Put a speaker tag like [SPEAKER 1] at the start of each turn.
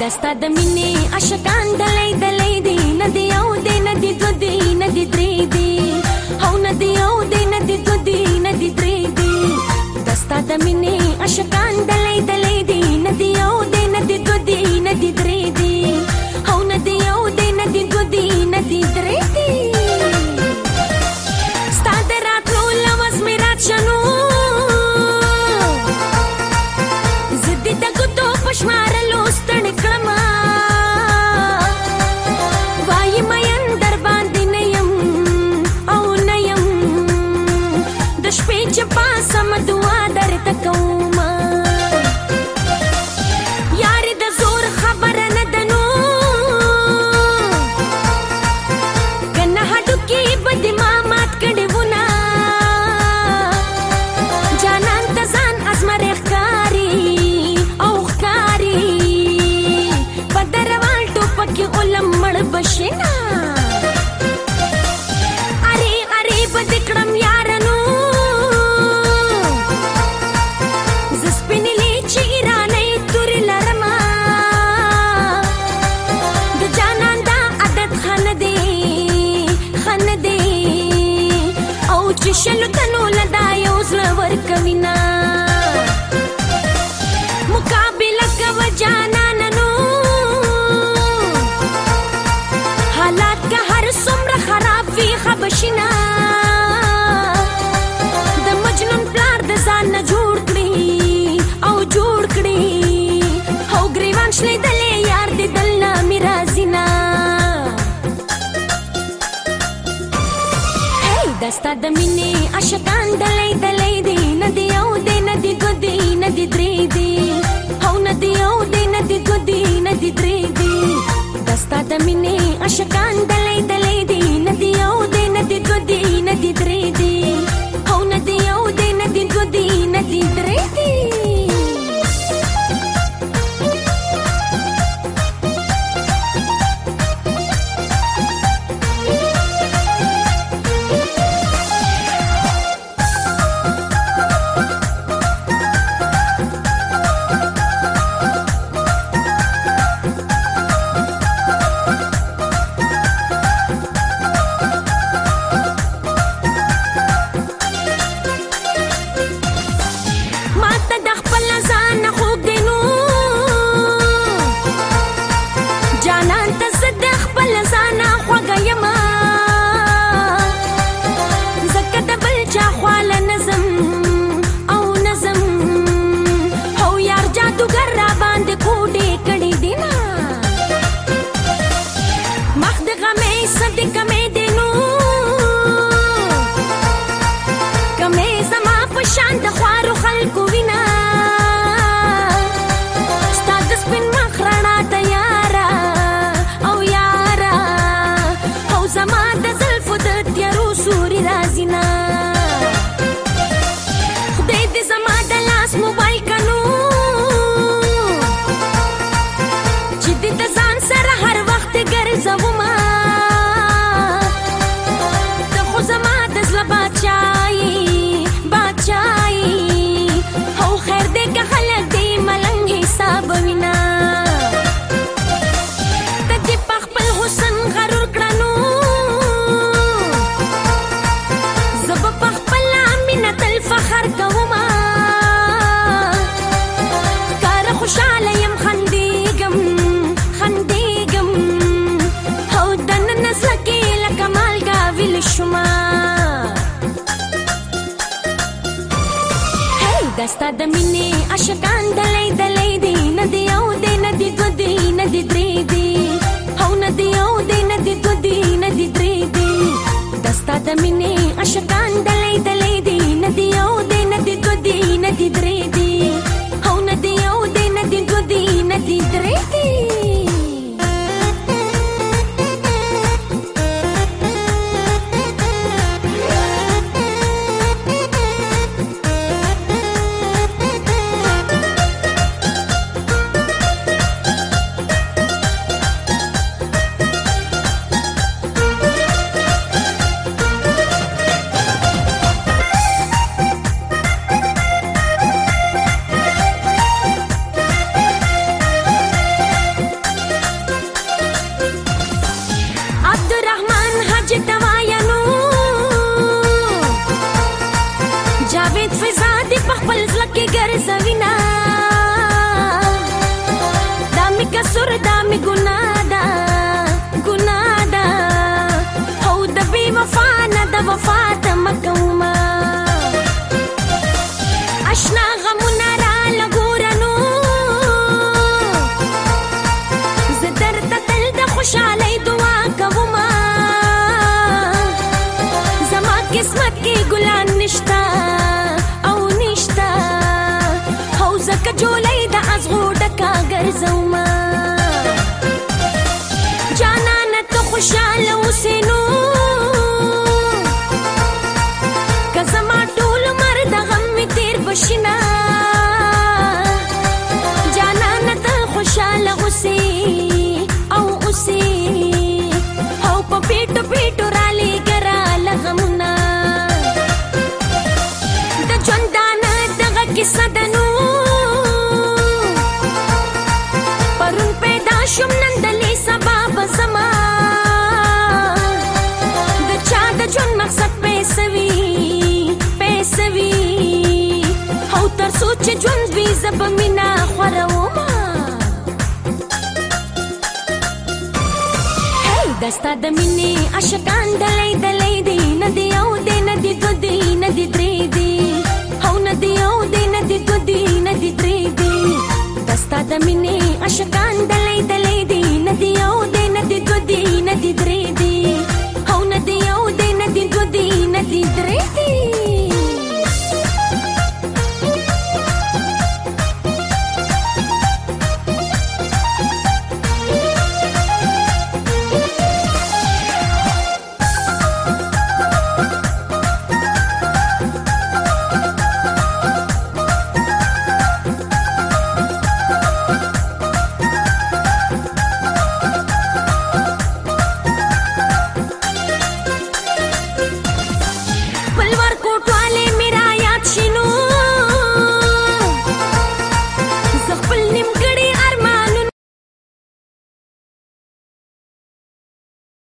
[SPEAKER 1] دستا د مینې عاشقان دلې دلې دی ندی او دی ندی دو دی ندی درې دی او ندی او دی ندی دو دی ندی درې دی دستا د مینې عاشقان دلې نه دا یو زړه ورکوینا مقابله کوه جانان نو حالات که هر څومره خراب وي خبشینا ستا د مینې عاشقان دلې دلې دی ندی یو دی ندی ګدی ندی درې دی هو ندی یو دی ندی ګدی ندی درې دی ستا د مینې عاشقان دلې دلې Déjame y sentí que ta da mine ashkandal زوینا دا می کسور دا می گنا دا گنا دا او د بی وفا نه د وفا تمکو I a jewel. ژوند وي زه به مینه خورومه دستا د مینې عاشقان دلی دلی دی نه دی او دی